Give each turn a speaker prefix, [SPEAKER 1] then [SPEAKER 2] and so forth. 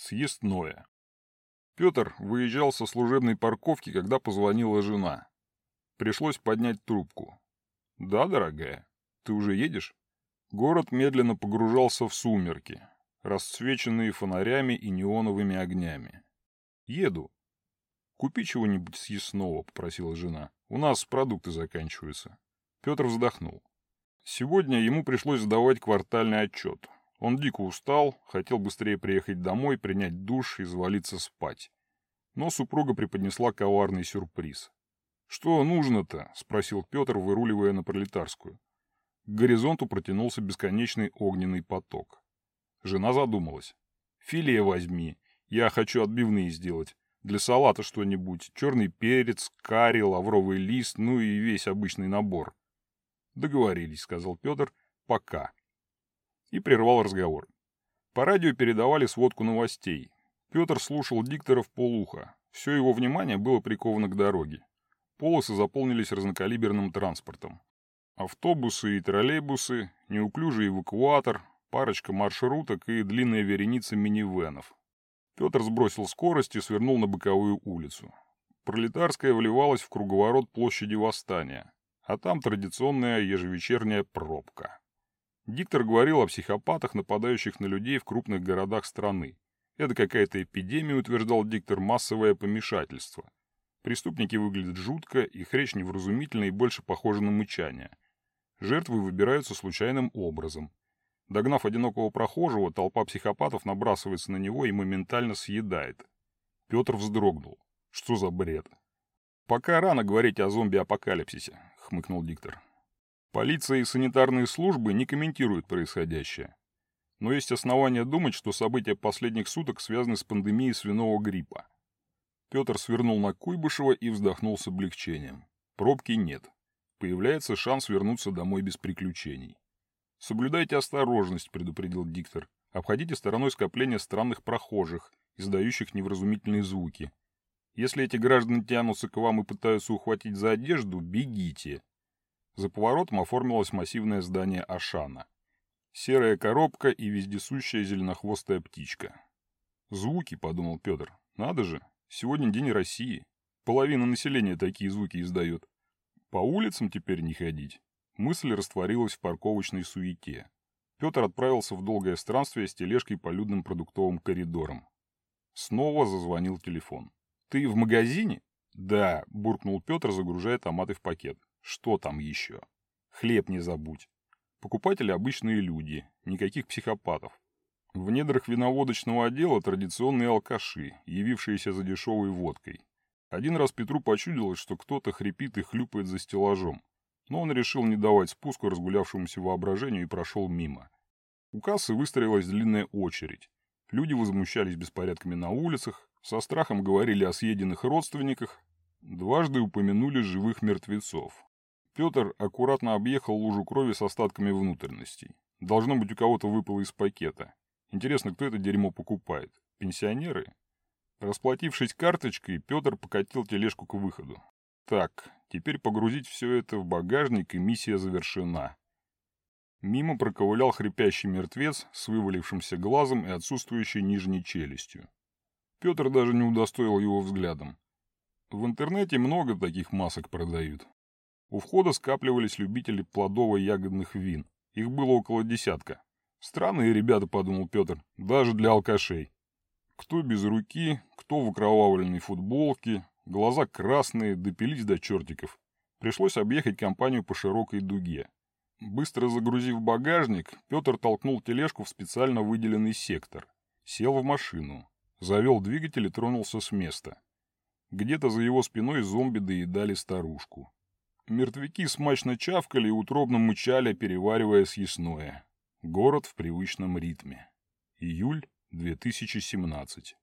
[SPEAKER 1] Съестное. Петр выезжал со служебной парковки, когда позвонила жена. Пришлось поднять трубку. «Да, дорогая, ты уже едешь?» Город медленно погружался в сумерки, расцвеченные фонарями и неоновыми огнями. «Еду». «Купи чего-нибудь съестного», — попросила жена. «У нас продукты заканчиваются». Петр вздохнул. Сегодня ему пришлось сдавать квартальный отчет. Он дико устал, хотел быстрее приехать домой, принять душ и завалиться спать. Но супруга преподнесла коварный сюрприз. «Что нужно-то?» — спросил Петр, выруливая на пролетарскую. К горизонту протянулся бесконечный огненный поток. Жена задумалась. «Филе возьми. Я хочу отбивные сделать. Для салата что-нибудь. Черный перец, карри, лавровый лист, ну и весь обычный набор». «Договорились», — сказал Петр. «Пока». И прервал разговор. По радио передавали сводку новостей. Петр слушал диктора в полуха. Все его внимание было приковано к дороге. Полосы заполнились разнокалиберным транспортом. Автобусы и троллейбусы, неуклюжий эвакуатор, парочка маршруток и длинная вереница минивенов. Петр сбросил скорость и свернул на боковую улицу. Пролетарская вливалась в круговорот площади Восстания, а там традиционная ежевечерняя пробка. Диктор говорил о психопатах, нападающих на людей в крупных городах страны. Это какая-то эпидемия, утверждал диктор, массовое помешательство. Преступники выглядят жутко, их речь невразумительна и больше похожа на мычание. Жертвы выбираются случайным образом. Догнав одинокого прохожего, толпа психопатов набрасывается на него и моментально съедает. Петр вздрогнул. Что за бред? «Пока рано говорить о зомби-апокалипсисе», — хмыкнул диктор. «Полиция и санитарные службы не комментируют происходящее но есть основания думать, что события последних суток связаны с пандемией свиного гриппа. Петр свернул на Куйбышева и вздохнул с облегчением. Пробки нет. Появляется шанс вернуться домой без приключений. «Соблюдайте осторожность», — предупредил диктор. «Обходите стороной скопления странных прохожих, издающих невразумительные звуки. Если эти граждане тянутся к вам и пытаются ухватить за одежду, бегите». За поворотом оформилось массивное здание Ашана. Серая коробка и вездесущая зеленохвостая птичка. «Звуки», — подумал Петр. «Надо же, сегодня день России. Половина населения такие звуки издает. По улицам теперь не ходить». Мысль растворилась в парковочной суете. Петр отправился в долгое странствие с тележкой по людным продуктовым коридорам. Снова зазвонил телефон. «Ты в магазине?» «Да», — буркнул Петр, загружая томаты в пакет. «Что там еще?» «Хлеб не забудь». Покупатели обычные люди, никаких психопатов. В недрах виноводочного отдела традиционные алкаши, явившиеся за дешевой водкой. Один раз Петру почудилось, что кто-то хрипит и хлюпает за стеллажом, но он решил не давать спуску разгулявшемуся воображению и прошел мимо. У кассы выстроилась длинная очередь. Люди возмущались беспорядками на улицах, со страхом говорили о съеденных родственниках, дважды упомянули живых мертвецов. Петр аккуратно объехал лужу крови с остатками внутренностей. Должно быть, у кого-то выпало из пакета. Интересно, кто это дерьмо покупает? Пенсионеры? Расплатившись карточкой, Петр покатил тележку к выходу. Так, теперь погрузить все это в багажник, и миссия завершена. Мимо проковылял хрипящий мертвец с вывалившимся глазом и отсутствующей нижней челюстью. Петр даже не удостоил его взглядом. В интернете много таких масок продают. У входа скапливались любители плодово-ягодных вин. Их было около десятка. Странные ребята, подумал Петр, даже для алкашей. Кто без руки, кто в окровавленной футболке, глаза красные, допились до чертиков. Пришлось объехать компанию по широкой дуге. Быстро загрузив багажник, Петр толкнул тележку в специально выделенный сектор. Сел в машину. Завел двигатель и тронулся с места. Где-то за его спиной зомби доедали старушку. Мертвяки смачно чавкали и утробно мычали, переваривая съестное. Город в привычном ритме. Июль 2017